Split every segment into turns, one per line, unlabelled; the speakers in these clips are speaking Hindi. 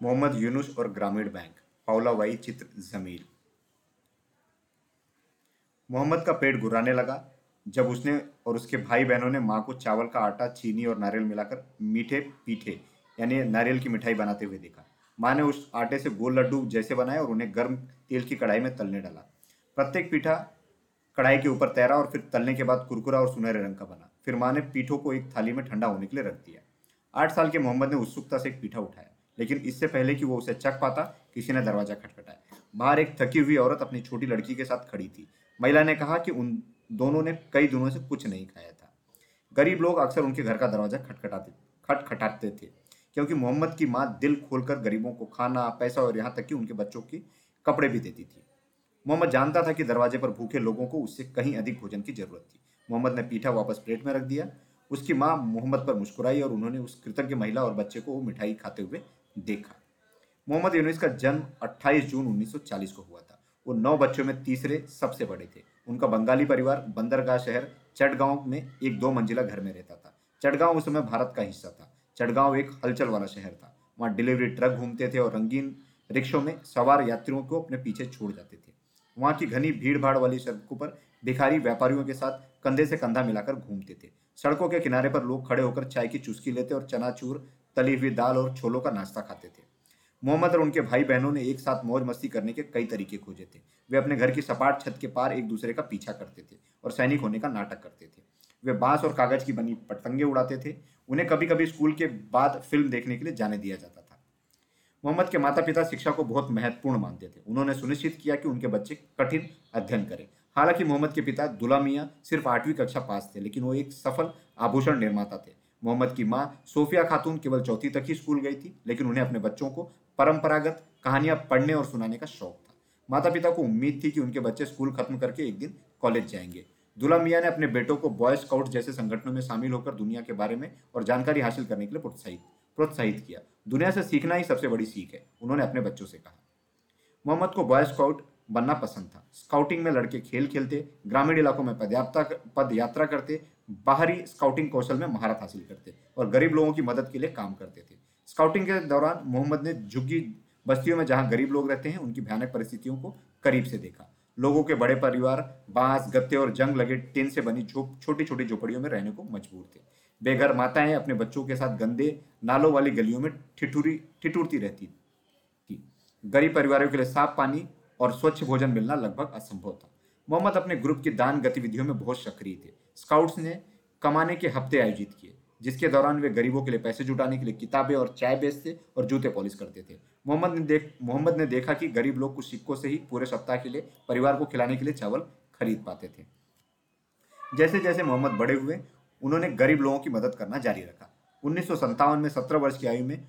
मोहम्मद यूनुस और ग्रामीण बैंक पाउलावाई चित्र, जमील। मोहम्मद का पेट घुराने लगा, जब उसने और उसके भाई बहनों ने माँ को चावल का आटा, चीनी और नारियल मिलाकर मीठे पीठे, यानी नारियल की मिठाई बनाते हुए देखा। माँ ने उस आटे से गोल लड्डू जैसे बनाए और उन्हें गर्म तेल की कढ़ाई में तलने डाला। प्रत्येक पीठा कढ़ाई के ऊपर तैरा और फिर तलने के बाद कुरकुरा और सुनहरे रंग का बना। फिर माँ ने पीठों को एक थाली में ठंडा होने के लिए रख दिया। आठ साल के मोहम्मद ने उत्सुकता से एक पीठा उठाया। लेकिन इससे पहले कि वो उसे चख पाता, किसी ने दरवाज़ा खटखटाया। बाहर एक थकी हुई औरत अपनी छोटी लड़की के साथ खड़ी थी। महिला ने कहा कि उन दोनों ने कई दिनों से कुछ नहीं खाया था। गरीब लोग अक्सर उनके घर का दरवाज़ा खटखटाते खटखटाते थे, क्योंकि मोहम्मद की माँ दिल खोलकर गरीबों को खाना, पैसा और यहाँ तक कि उनके बच्चों के कपड़े भी देती थी। मोहम्मद जानता था कि दरवाजे पर भूखे लोगों को उससे कहीं अधिक भोजन की ज़रूरत थी। मोहम्मद ने पीठा वापस प्लेट में रख दिया। उसकी माँ मोहम्मद पर मुस्कुराई और उन्होंने उस कृतज्ञ महिला और बच्चे को मिठाई खाते हुए देखा। मोहम्मद यूनिस का जन्म 28 जून 1940 को हुआ था। वो नौ बच्चों में तीसरे सबसे बड़े थे। उनका बंगाली परिवार बंदरगाह शहर चटगांव में एक दो मंजिला घर में रहता था। चटगांव उस समय भारत का हिस्सा था। चटगांव एक हलचल वाला शहर था। वहाँ डिलीवरी ट्रक घूमते थे और रंगीन रिक्शों में सवार यात्रियों को अपने पीछे छोड़ जाते थे। वहाँ की घनी भीड़ वाली सड़कों पर भिखारी व्यापारियों के साथ कंधे से कंधा मिलाकर घूमते थे। सड़कों के किनारे पर लोग खड़े होकर चाय की चुस्की लेते और चनाचूर तली हुई दाल और छोलों का नाश्ता खाते थे। मोहम्मद और उनके भाई बहनों ने एक साथ मौज मस्ती करने के कई तरीके खोजे थे। वे अपने घर की सपाट छत के पार एक दूसरे का पीछा करते थे और सैनिक होने का नाटक करते थे। वे बाँस और कागज़ की बनी पतंगे उड़ाते थे। उन्हें कभी कभी स्कूल के बाद फ़िल्म देखने के लिए जाने दिया जाता था। मोहम्मद के माता पिता शिक्षा को बहुत महत्वपूर्ण मानते थे। उन्होंने सुनिश्चित किया कि उनके बच्चे कठिन अध्ययन करें। हालाँकि मोहम्मद के पिता दुला मियाँ सिर्फ़ आठवीं कक्षा पास थे, लेकिन वो एक सफल आभूषण निर्माता थे। मोहम्मद की माँ सोफिया खातून केवल चौथी तक ही स्कूल गई थी, लेकिन उन्हें अपने बच्चों को परंपरागत कहानियाँ पढ़ने और सुनाने का शौक था। माता पिता को उम्मीद थी कि उनके बच्चे स्कूल खत्म करके एक दिन कॉलेज जाएँगे। दुला मियाँ ने अपने बेटों को बॉय स्काउट जैसे संगठनों में शामिल होकर दुनिया के बारे में और जानकारी हासिल करने के लिए प्रोत्साहित प्रोत्साहित किया। दुनिया से सीखना ही सबसे बड़ी सीख है, उन्होंने अपने बच्चों से कहा। मोहम्मद को बॉय स्काउट बनना पसंद था। स्काउटिंग में लड़के खेल खेलते, ग्रामीण इलाकों में पद यात्रा करते, बाहरी स्काउटिंग कौशल में महारत हासिल करते और गरीब लोगों की मदद के लिए काम करते थे। स्काउटिंग के दौरान मोहम्मद ने झुग्गी बस्तियों में जहाँ गरीब लोग रहते हैं, उनकी भयानक परिस्थितियों को करीब से देखा। लोगों के बड़े परिवार, बाँस, गत्ते और जंग लगे टिन से बनी छोटी छोटी झोपड़ियों में रहने को मजबूर थे। बेघर माताएँ अपने बच्चों के साथ गंदे नालों वाली गलियों में ठिठुरी, ठिठुरती रहती थी। गरीब परिवारों के लिए साफ़ पानी और स्वच्छ भोजन मिलना लगभग असंभव था। मोहम्मद अपने ग्रुप की दान गतिविधियों में बहुत सक्रिय थे। स्काउट्स ने कमाने के हफ़्ते आयोजित किए, जिसके दौरान वे गरीबों के लिए पैसे जुटाने के लिए किताबें और चाय बेचते और जूते पॉलिश करते थे। मोहम्मद ने देख, मोहम्मद ने देखा कि गरीब लोग कुछ सिक्कों से ही पूरे सप्ताह के लिए परिवार को खिलाने के लिए चावल खरीद पाते थे। जैसे जैसे मोहम्मद बड़े हुए, उन्होंने गरीब लोगों की मदद करना जारी रखा। उन्नीस सौ सतावन में सत्रह वर्ष की आयु में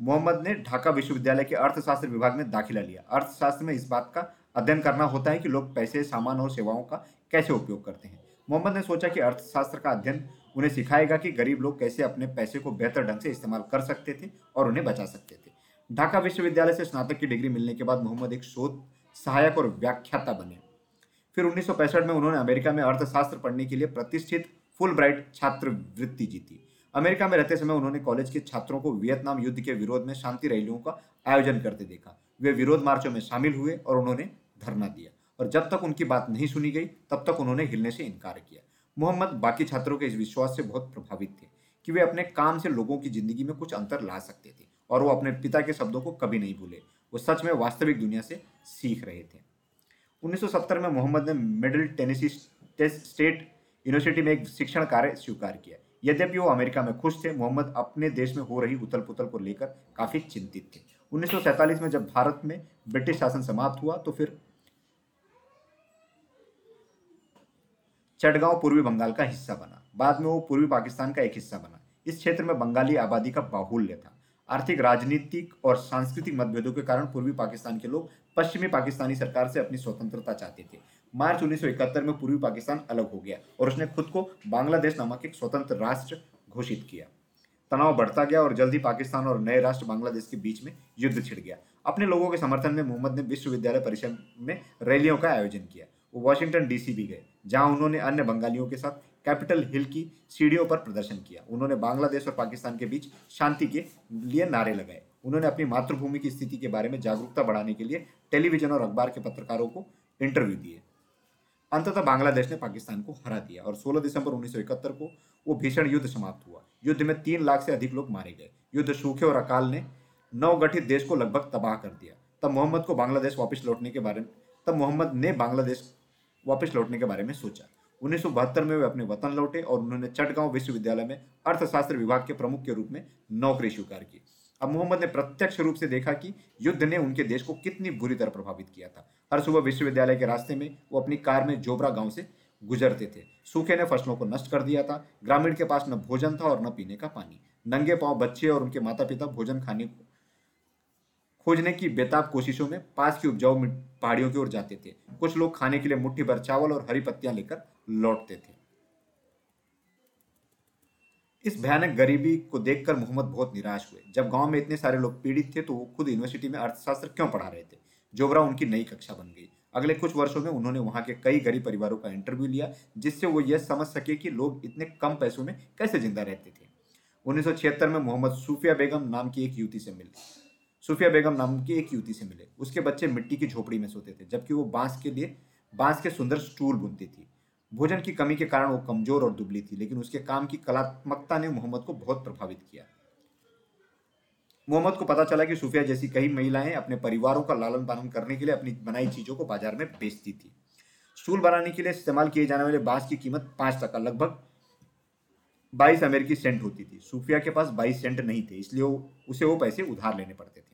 मोहम्मद ने ढाका विश्वविद्यालय के अर्थशास्त्र विभाग में दाखिला लिया। अर्थशास्त्र में इस बात का अध्ययन करना होता है कि लोग पैसे, सामान और सेवाओं का कैसे उपयोग करते हैं। मोहम्मद ने सोचा कि अर्थशास्त्र का अध्ययन उन्हें सिखाएगा कि गरीब लोग कैसे अपने पैसे को बेहतर ढंग से इस्तेमाल कर सकते थे और उन्हें बचा सकते थे। ढाका विश्वविद्यालय से स्नातक की डिग्री मिलने के बाद मोहम्मद एक शोध, सहायक और व्याख्याता बने। फिर उन्नीस सौ पैंसठ में उन्होंने अमेरिका में अर्थशास्त्र पढ़ने के लिए प्रतिष्ठित फुल ब्राइट छात्रवृत्ति जीती। अमेरिका में रहते समय उन्होंने कॉलेज के छात्रों को वियतनाम युद्ध के विरोध में शांति रैलियों का आयोजन करते देखा। वे विरोध मार्चों में शामिल हुए और उन्होंने धरना दिया। और जब तक उनकी बात नहीं सुनी गई, तब तक उन्होंने हिलने से इनकार किया। मोहम्मद बाकी छात्रों के इस विश्वास से बहुत प्रभावित थे कि वे अपने काम से लोगों की ज़िंदगी में कुछ अंतर ला सकते थे और वो अपने पिता के शब्दों को कभी नहीं भूले। वो सच में वास्तविक दुनिया से सीख रहे थे। 1970 में मोहम्मद ने मिडिल टेनेसी स्टेट यूनिवर्सिटी में एक शिक्षण कार्य स्वीकार किया। यद्यपि वो अमेरिका में खुश थे, मोहम्मद अपने देश में हो रही उथल पुथल को लेकर काफ़ी चिंतित थे। उन्नीस सौ सैंतालीस में जब भारत में ब्रिटिश शासन समाप्त हुआ तो फिर चटगांव पूर्वी बंगाल का हिस्सा बना। बाद में वो पूर्वी पाकिस्तान का एक हिस्सा बना। इस क्षेत्र में बंगाली आबादी का बाहुल्य था। आर्थिक, राजनीतिक और सांस्कृतिक मतभेदों के कारण पूर्वी पाकिस्तान के लोग पश्चिमी पाकिस्तानी सरकार से अपनी स्वतंत्रता चाहते थे। मार्च उन्नीस सौ इकहत्तर में पूर्वी पाकिस्तान अलग हो गया और उसने खुद को बांग्लादेश नामक एक स्वतंत्र राष्ट्र घोषित किया। तनाव बढ़ता गया और जल्द ही पाकिस्तान और नए राष्ट्र बांग्लादेश के बीच में युद्ध छिड़ गया। अपने लोगों के समर्थन में मोहम्मद ने विश्वविद्यालय परिषद में रैलियों का आयोजन किया। वो वॉशिंगटन डीसी भी गए, जहाँ उन्होंने अन्य बंगालियों के साथ कैपिटल हिल की सीढ़ियों पर प्रदर्शन किया। उन्होंने बांग्लादेश और पाकिस्तान के बीच शांति के लिए नारे लगाए। उन्होंने अपनी मातृभूमि की स्थिति के बारे में जागरूकता बढ़ाने के लिए टेलीविज़न और अखबार के पत्रकारों को इंटरव्यू दिए। अंततः बांग्लादेश ने पाकिस्तान को हरा दिया और 16 दिसंबर 1971 को वो भीषण युद्ध समाप्त हुआ। युद्ध में तीन लाख से अधिक लोग मारे गए। युद्ध सूखे और अकाल ने नवगठित देश को लगभग तबाह कर दिया। तब मोहम्मद को बांग्लादेश वापस लौटने के बारे में तब मोहम्मद ने बांग्लादेश वापस लौटने के बारे में सोचा। उन्नीस में वे अपने वतन लौटे और उन्होंने चटगांव विश्वविद्यालय में अर्थशास्त्र विभाग के प्रमुख के रूप में नौकरी स्वीकार की। अब मोहम्मद ने प्रत्यक्ष रूप से देखा कि युद्ध ने उनके देश को कितनी बुरी तरह प्रभावित किया था। हर सुबह विश्वविद्यालय के रास्ते में वो अपनी कार में जोबरा गाँव से गुजरते थे। सूखे ने फ़सलों को नष्ट कर दिया था। ग्रामीण के पास न भोजन था और न पीने का पानी। नंगे पाँव बच्चे और उनके माता पिता भोजन खाने खोजने की बेताब कोशिशों में पास की उपजाऊ पहाड़ियों की ओर जाते थे। कुछ लोग खाने के लिए मुट्ठी भर चावल और हरी पत्तियाँ लेकर लौटते थे। इस भयानक गरीबी को देखकर मोहम्मद बहुत निराश हुए। जब गाँव में इतने सारे लोग पीड़ित थे तो वो खुद यूनिवर्सिटी में अर्थशास्त्र क्यों पढ़ा रहे थे? जोबरा उनकी नई कक्षा बन गई। अगले कुछ वर्षों में उन्होंने वहाँ के कई गरीब परिवारों का इंटरव्यू लिया, जिससे वो यह समझ सके कि लोग इतने कम पैसों में कैसे ज़िंदा रहते थे। उन्नीस सौ छिहत्तर में मोहम्मद सूफिया बेगम नाम की एक युवती से मिले। सूफिया बेगम नाम की एक युवती से मिले। उसके बच्चे मिट्टी की झोपड़ी में सोते थे, जबकि वो बाँस के लिए, बाँस के सुंदर स्टूल बुनती थी। भोजन की कमी के कारण वो कमज़ोर और दुबली थी, लेकिन उसके काम की कलात्मकता ने मोहम्मद को बहुत प्रभावित किया। मोहम्मद को पता चला कि सूफिया जैसी कई महिलाएँ अपने परिवारों का लालन पालन करने के लिए अपनी बनाई चीज़ों को बाज़ार में बेचती थी। स्टूल बनाने के लिए इस्तेमाल किए जाने वाले बाँस की कीमत पाँच टका लगभग बाईस अमेरिकी सेंट होती थी। सूफिया के पास बाईस सेंट नहीं थे, इसलिए वो, उसे वो पैसे उधार लेने पड़ते थे।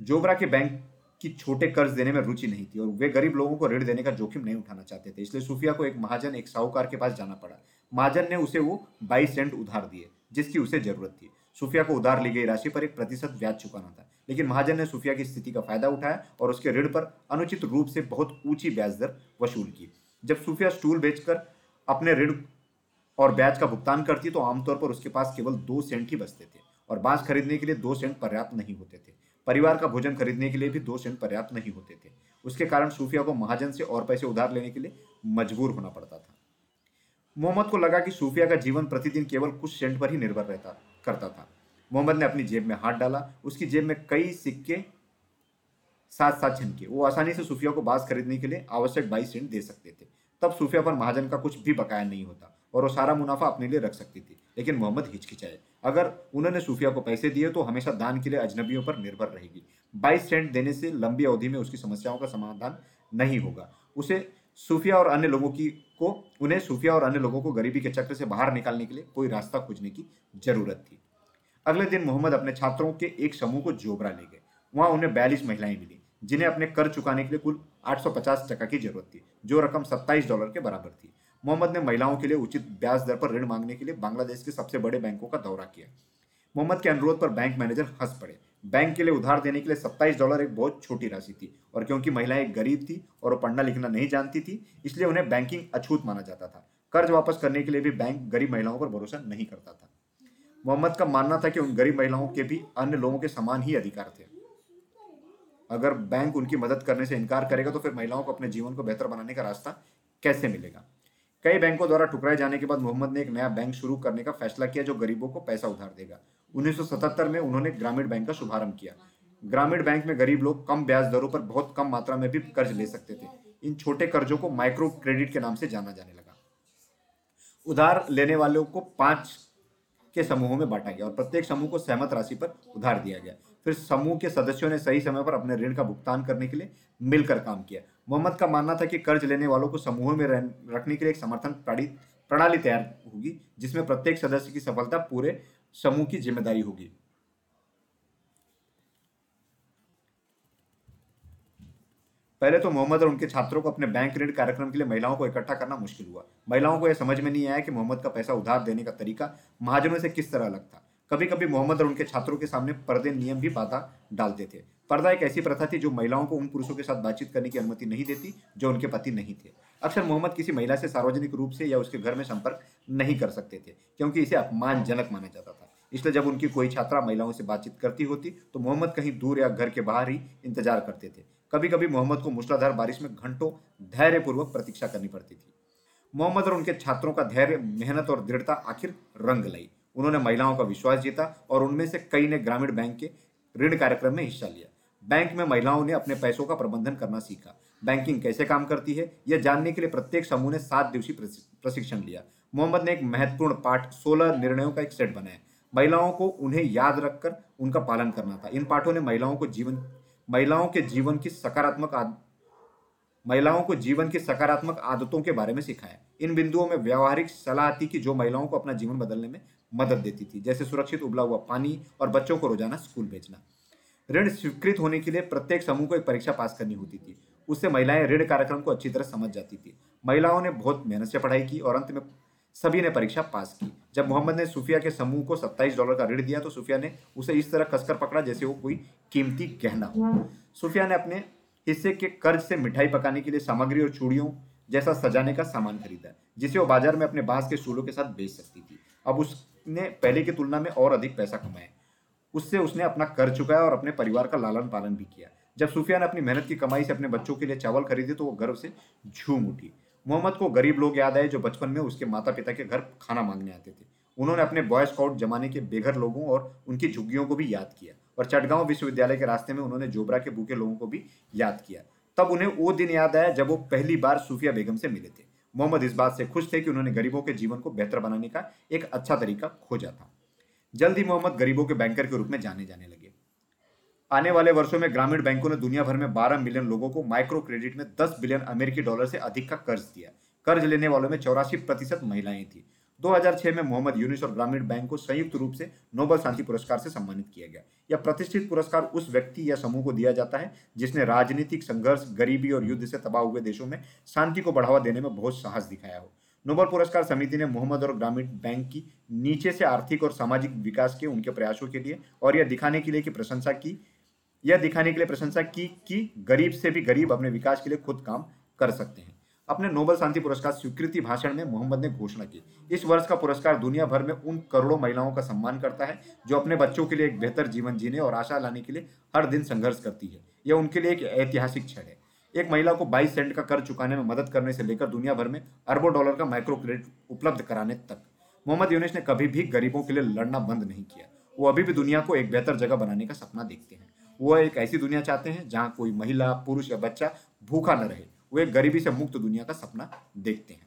जोबरा के बैंक की छोटे कर्ज देने में रुचि नहीं थी और वे गरीब लोगों को ऋण देने का जोखिम नहीं उठाना चाहते थे, इसलिए सूफिया को एक महाजन, एक साहूकार के पास जाना पड़ा। महाजन ने उसे वो बाईस सेंट उधार दिए, जिसकी उसे ज़रूरत थी। सूफिया को उधार ली गई राशि पर एक प्रतिशत ब्याज चुकाना था, लेकिन महाजन ने सूफिया की स्थिति का फ़ायदा उठाया और उसके ऋण पर अनुचित रूप से बहुत ऊँची ब्याज दर वसूल की। जब सूफिया स्टूल बेचकर अपने ऋण और ब्याज का भुगतान करती तो आमतौर पर उसके पास केवल दो सेंट ही बचते थे और बाँस खरीदने के लिए दो सेंट पर्याप्त नहीं होते थे। परिवार का भोजन खरीदने के लिए भी दो सेंट पर्याप्त नहीं होते थे। उसके कारण सूफिया को महाजन से और पैसे उधार लेने के लिए मजबूर होना पड़ता था। मोहम्मद को लगा कि सूफिया का जीवन प्रतिदिन केवल कुछ सेंट पर ही निर्भर रहता, करता था। मोहम्मद ने अपनी जेब में हाथ डाला, उसकी जेब में कई सिक्के साथ साथ झनके वो आसानी से सूफिया को बास खरीदने के लिए आवश्यक बाईस सेंट दे सकते थे। तब सूफिया पर महाजन का कुछ भी बकाया नहीं होता। और वो सारा मुनाफा अपने लिए रख सकती थी। लेकिन मोहम्मद हिचकिचाए। अगर उन्होंने सूफिया को पैसे दिए तो हमेशा दान के लिए अजनबियों पर निर्भर रहेगी। बाईस सेंट देने से लंबी अवधि में उसकी समस्याओं का समाधान नहीं होगा। उसे सूफिया और अन्य लोगों की को, उन्हें सूफिया और अन्य लोगों को गरीबी के चक्र से बाहर निकालने के लिए कोई रास्ता खोजने की ज़रूरत थी। अगले दिन मोहम्मद अपने छात्रों के एक समूह को जोबरा ले गए। वहाँ उन्हें बयालीस महिलाएँ मिली, जिन्हें अपने कर चुकाने के लिए कुल 850 टका की ज़रूरत थी, जो रकम 27 डॉलर के बराबर थी। मोहम्मद ने महिलाओं के लिए उचित ब्याज दर पर ऋण मांगने के लिए बांग्लादेश के सबसे बड़े बैंकों का दौरा किया। मोहम्मद के अनुरोध पर बैंक मैनेजर हंस पड़े। बैंक के लिए उधार देने के लिए सत्ताईस डॉलर एक बहुत छोटी राशि थी और क्योंकि महिलाएँ गरीब थी और वो पढ़ना लिखना नहीं जानती थी, इसलिए उन्हें बैंकिंग अछूत माना जाता था। कर्ज वापस करने के लिए भी बैंक गरीब महिलाओं पर भरोसा नहीं करता था। मोहम्मद का मानना था कि उन गरीब महिलाओं के भी अन्य लोगों के समान ही अधिकार थे। अगर बैंक उनकी मदद करने से इनकार करेगा तो फिर महिलाओं को अपने जीवन को बेहतर बनाने का रास्ता कैसे मिलेगा? कई बैंकों द्वारा ठुकराए जाने के बाद मोहम्मद ने एक नया बैंक शुरू करने का फैसला किया जो गरीबों को पैसा उधार देगा। 1977 में उन्होंने ग्रामीण बैंक का शुभारंभ किया। ग्रामीण बैंक में गरीब लोग कम ब्याज दरों पर बहुत कम मात्रा में भी कर्ज ले सकते थे। इन छोटे कर्जों को माइक्रो क्रेडिट के नाम से जाना जाने लगा। उधार लेने वालों को पाँच के समूहों में बांटा गया और प्रत्येक समूह को सहमत राशि पर उधार दिया गया। फिर समूह के सदस्यों ने सही समय पर अपने ऋण का भुगतान करने के लिए मिलकर काम किया। मोहम्मद का मानना था कि कर्ज लेने वालों को समूह में रखने के लिए एक समर्थन प्रणाली तैयार होगी, जिसमें प्रत्येक सदस्य की सफलता पूरे समूह की ज़िम्मेदारी होगी। पहले तो मोहम्मद और उनके छात्रों को अपने बैंक ऋण कार्यक्रम के लिए महिलाओं को इकट्ठा करना मुश्किल हुआ। महिलाओं को यह समझ में नहीं आया कि मोहम्मद का पैसा उधार देने का तरीका महाजनों से किस तरह अलग था। कभी कभी मोहम्मद और उनके छात्रों के सामने पर्दे नियम भी बाधा डालते थे। पर्दा एक ऐसी प्रथा थी जो महिलाओं को उन पुरुषों के साथ बातचीत करने की अनुमति नहीं देती, जो उनके पति नहीं थे। अक्सर मोहम्मद किसी महिला से सार्वजनिक रूप से या उसके घर में संपर्क नहीं कर सकते थे, क्योंकि इसे अपमानजनक माना जाता था। इसलिए जब उनकी कोई छात्रा महिलाओं से बातचीत करती होती तो मोहम्मद कहीं दूर या घर के बाहर ही इंतज़ार करते थे। कभी कभी मोहम्मद को मूसलाधार बारिश में घंटों धैर्यपूर्वक प्रतीक्षा करनी पड़ती थी। मोहम्मद और उनके छात्रों का धैर्य, मेहनत और दृढ़ता आखिर रंग लाई। उन्होंने महिलाओं का विश्वास जीता और उनमें से कई ने ग्रामीण बैंक के ऋण कार्यक्रम में हिस्सा लिया। बैंक में महिलाओं ने अपने पैसों का प्रबंधन करना सीखा। बैंकिंग कैसे काम करती है, यह जानने के लिए प्रत्येक समूह ने सात दिवसीय प्रशिक्षण लिया। मोहम्मद ने एक महत्वपूर्ण पाठ, सोलह निर्णयों का एक सेट बनाया। महिलाओं को उन्हें याद रखकर उनका पालन करना था। इन पाठों ने महिलाओं को जीवन, महिलाओं के जीवन की सकारात्मक महिलाओं को जीवन की सकारात्मक आदतों के बारे में सिखाया। इन बिंदुओं में व्यवहारिक सलाह थी कि जो महिलाओं को अपना जीवन बदलने में मदद देती थी, जैसे सुरक्षित उबला हुआ पानी और बच्चों को रोज़ाना स्कूल भेजना। ऋण स्वीकृत होने के लिए प्रत्येक समूह को एक परीक्षा पास करनी होती थी। उससे महिलाएँ ऋण कार्यक्रम को अच्छी तरह समझ जाती थी। महिलाओं ने बहुत मेहनत से पढ़ाई की और अंत में सभी ने परीक्षा पास की। जब मोहम्मद ने सूफिया के समूह को 27 डॉलर का ऋण दिया तो सूफिया ने उसे इस तरह कसकर पकड़ा जैसे वो कोई कीमती गहना हो। सूफिया ने अपने हिस्से के कर्ज से मिठाई पकाने के लिए सामग्री और चूड़ियों जैसा सजाने का सामान खरीदा, जिसे वो बाज़ार में अपने बाँस के सूलों के साथ बेच सकती थी। अब उसने पहले की तुलना में और अधिक पैसा कमाया। उससे उसने अपना कर चुकाया और अपने परिवार का लालन पालन भी किया। जब सूफिया ने अपनी मेहनत की कमाई से अपने बच्चों के लिए चावल खरीदे तो वो गर्व से झूम उठी। मोहम्मद को गरीब लोग याद आए जो बचपन में उसके माता पिता के घर खाना मांगने आते थे। उन्होंने अपने बॉय स्काउट जमाने के बेघर लोगों और उनकी झुग्गियों को भी याद किया और चटगांव विश्वविद्यालय के रास्ते में उन्होंने जोबरा के भूखे लोगों को भी याद किया। तब उन्हें वो दिन याद आया जब वो पहली बार सूफिया बेगम से मिले थे। मोहम्मद इस बात से खुश थे कि उन्होंने गरीबों के जीवन को बेहतर बनाने का एक अच्छा तरीका खोजा था। जल्द ही मोहम्मद गरीबों के बैंकर के रूप में जाने जाने लगे। आने वाले वर्षों में ग्रामीण बैंकों ने दुनिया भर में 12 मिलियन लोगों को माइक्रो क्रेडिट में 10 बिलियन अमेरिकी डॉलर से अधिक का कर्ज दिया। कर्ज लेने वालों में चौरासी प्रतिशत महिलाएँ थी। 2006 में मोहम्मद यूनिस और ग्रामीण बैंक को संयुक्त रूप से नोबल शांति पुरस्कार से सम्मानित किया गया। यह प्रतिष्ठित पुरस्कार उस व्यक्ति या समूह को दिया जाता है, जिसने राजनीतिक संघर्ष, गरीबी और युद्ध से तबाह हुए देशों में शांति को बढ़ावा देने में बहुत साहस दिखाया हो। नोबल पुरस्कार समिति ने मोहम्मद और ग्रामीण बैंक की नीचे से आर्थिक और सामाजिक विकास के उनके प्रयासों के लिए और यह दिखाने के लिए की प्रशंसा की, यह दिखाने के लिए प्रशंसा की कि गरीब से भी गरीब अपने विकास के लिए खुद काम कर सकते हैं। अपने नोबल शांति पुरस्कार स्वीकृति भाषण में मोहम्मद ने घोषणा की। इस वर्ष का पुरस्कार दुनिया भर में उन करोड़ों महिलाओं का सम्मान करता है जो अपने बच्चों के लिए एक बेहतर जीवन जीने और आशा लाने के लिए हर दिन संघर्ष करती है। यह उनके लिए एक ऐतिहासिक क्षण है। एक महिला को 22 सेंट का कर चुकाने में मदद करने से लेकर दुनिया भर में अरबों डॉलर का माइक्रो क्रेडिट उपलब्ध कराने तक। मोहम्मद यूनिस ने कभी भी गरीबों के लिए लड़ना बंद नहीं किया। वो अभी भी दुनिया को एक बेहतर जगह बनाने का सपना देखते हैं। वो एक ऐसी दुनिया चाहते हैं जहाँ कोई महिला, पुरुष या बच्चा भूखा न रहे। वो एक गरीबी से मुक्त दुनिया का सपना देखते हैं।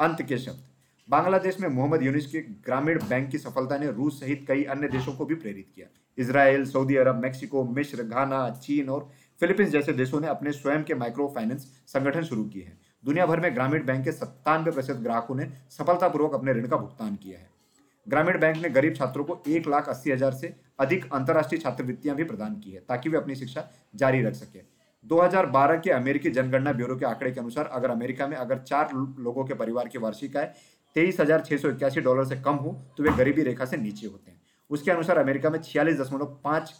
अंत के शब्द। बांग्लादेश में मोहम्मद यूनिस के ग्रामीण बैंक की सफलता ने रूस सहित कई अन्य देशों को भी प्रेरित किया। इसराइल सऊदी अरब, मेक्सिको, मिस्र, घाना, चीन और फिलीपींस जैसे देशों ने अपने स्वयं के माइक्रो फाइनेंस संगठन शुरू किए हैं। दुनिया भर में ग्रामीण बैंक के सत्तानवे प्रतिशत ग्राहकों ने सफलतापूर्वक अपने ऋण का भुगतान किया है। ग्रामीण बैंक ने गरीब छात्रों को एक लाख अस्सी हज़ार से अधिक अंतर्राष्ट्रीय छात्रवृत्तियाँ भी प्रदान की है, ताकि वे अपनी शिक्षा जारी रख सके। 2012 के अमेरिकी जनगणना ब्यूरो के आंकड़े के अनुसार, अगर अमेरिका में अगर चार लोगों के परिवार की वार्षिक आय तेईस हज़ार सौ इक्यासी डॉलर से कम हो तो वे गरीबी रेखा से नीचे होते हैं। उसके अनुसार अमेरिका में छियालीस दशमलव पाँच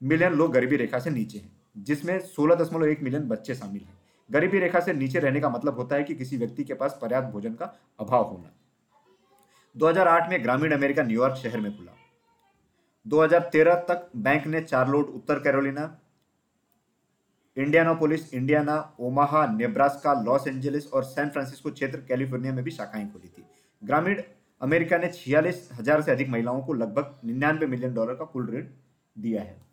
मिलियन लोग गरीबी रेखा से नीचे हैं। जिसमें सोलह दशमलव एक मिलियन बच्चे शामिल हैं। गरीबी रेखा से नीचे रहने का मतलब होता है कि किसी व्यक्ति के पास पर्याप्त भोजन का अभाव होना। 2008 में ग्रामीण अमेरिका न्यूयॉर्क शहर में खुला। 2013 तक बैंक ने चार्लोट, उत्तर Carolina, Indianapolis, Indiana, Omaha, Nebraska, Los Angeles और सैन फ्रांसिस्को क्षेत्र कैलिफ़ोर्निया में भी शाखाएँ खोली थी। ग्रामीण अमेरिका ने छियालीस हज़ार से अधिक महिलाओं को लगभग निन्यानवे मिलियन डॉलर का कुल ऋण दिया है।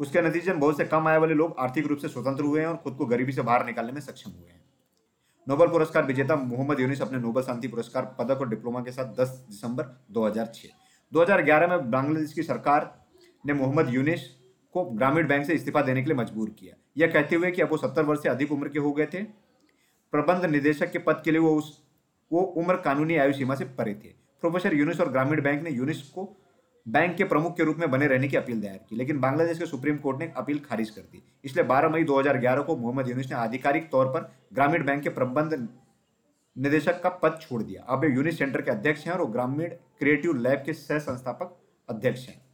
उसके नतीजे में बहुत से कम आय वाले लोग आर्थिक रूप से स्वतंत्र हुए हैं और खुद को गरीबी से बाहर निकालने में सक्षम हुए हैं। नोबेल पुरस्कार विजेता मोहम्मद यूनिस अपने नोबेल शांति पुरस्कार, पदक और डिप्लोमा के साथ 10 दिसंबर 2006 2011 में बांग्लादेश की सरकार ने मोहम्मद यूनिस को ग्रामीण बैंक से इस्तीफा देने के लिए मजबूर किया। यह कहते हुए कि अब वो सत्तर वर्ष से अधिक उम्र के हो गए थे। प्रबंध निदेशक के पद के लिए वो उस, वो उम्र कानूनी आयु सीमा से परे थे। प्रोफेसर यूनिस और ग्रामीण बैंक ने यूनिस को बैंक के प्रमुख के रूप में बने रहने की अपील दायर की, लेकिन बांग्लादेश के सुप्रीम कोर्ट ने अपील खारिज कर दी। इसलिए 12 मई 2011 को मोहम्मद यूनिस ने आधिकारिक तौर पर ग्रामीण बैंक के प्रबंध निदेशक का पद छोड़ दिया। अब वे यूनिस सेंटर के अध्यक्ष हैं और ग्रामीण क्रिएटिव लैब के सह संस्थापक अध्यक्ष हैं।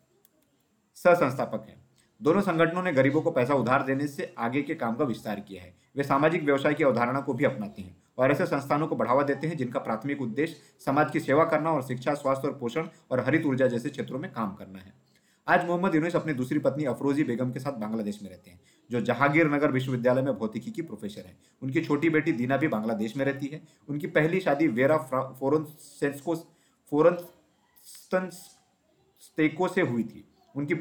सह संस्थापक हैं। दोनों संगठनों ने गरीबों को पैसा उधार देने से आगे के काम का विस्तार किया है। वे सामाजिक व्यवसाय की अवधारणा को भी अपनाते हैं। और ऐसे संस्थानों को बढ़ावा देते हैं जिनका प्राथमिक उद्देश्य समाज की सेवा करना और शिक्षा, स्वास्थ्य और पोषण और हरित ऊर्जा जैसे क्षेत्रों में काम करना है। आज मोहम्मद यूनुस अपनी दूसरी पत्नी अफरोजी बेगम के साथ बांग्लादेश में रहते हैं, जो जहांगीर नगर विश्वविद्यालय में भौतिकी की प्रोफेसर है। उनकी छोटी बेटी दीना भी बांग्लादेश में रहती है। उनकी पहली शादी वेरा फोरन से हुई थी। उनकी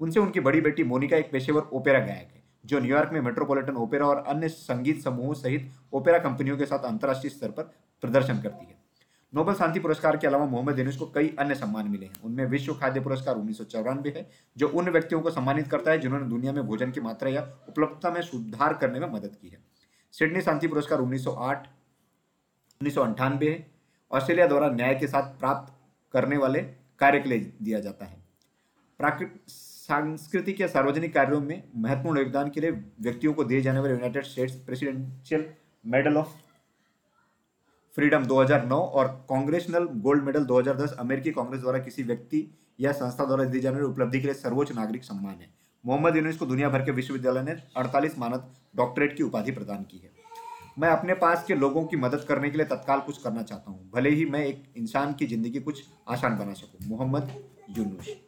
उनसे उनकी बड़ी बेटी मोनिका, एक पेशेवर ओपेरा गायक है। जो न्यूयॉर्क में मेट्रोपॉलिटन ओपेरा और अन्य संगीत समूहों सहित ओपेरा कंपनियों के साथ अंतर्राष्ट्रीय स्तर पर प्रदर्शन करती है। नोबल शांति पुरस्कार के अलावा मोहम्मद यूनुस को कई अन्य सम्मान मिले हैं। उनमें विश्व खाद्य पुरस्कार उन्नीस है, जो उन व्यक्तियों को सम्मानित करता है जिन्होंने दुनिया में भोजन की मात्रा या उपलब्धता में सुधार करने में मदद की है। सिडनी शांति पुरस्कार उन्नीस सौ है। ऑस्ट्रेलिया द्वारा न्याय के साथ प्राप्त करने वाले कार्य के लिए दिया जाता है। प्राकृतिक सांस्कृतिक या सार्वजनिक कार्यों में महत्वपूर्ण योगदान के लिए व्यक्तियों को दिए जाने वाले United States Presidential Medal of Freedom 2009 और कांग्रेशनल गोल्ड मेडल 2010 अमेरिकी कांग्रेस द्वारा किसी व्यक्ति या संस्था द्वारा दी जाने वाली उपलब्धि के लिए सर्वोच्च नागरिक सम्मान है। मोहम्मद यूनुस को दुनिया भर के विश्वविद्यालय ने 48 मानद डॉक्टरेट की उपाधि प्रदान की है। मैं अपने पास के लोगों की मदद करने के लिए तत्काल कुछ करना चाहता हूँ। भले ही मैं एक इंसान की ज़िंदगी कुछ आसान बना सकूँ। मोहम्मद यूनुस।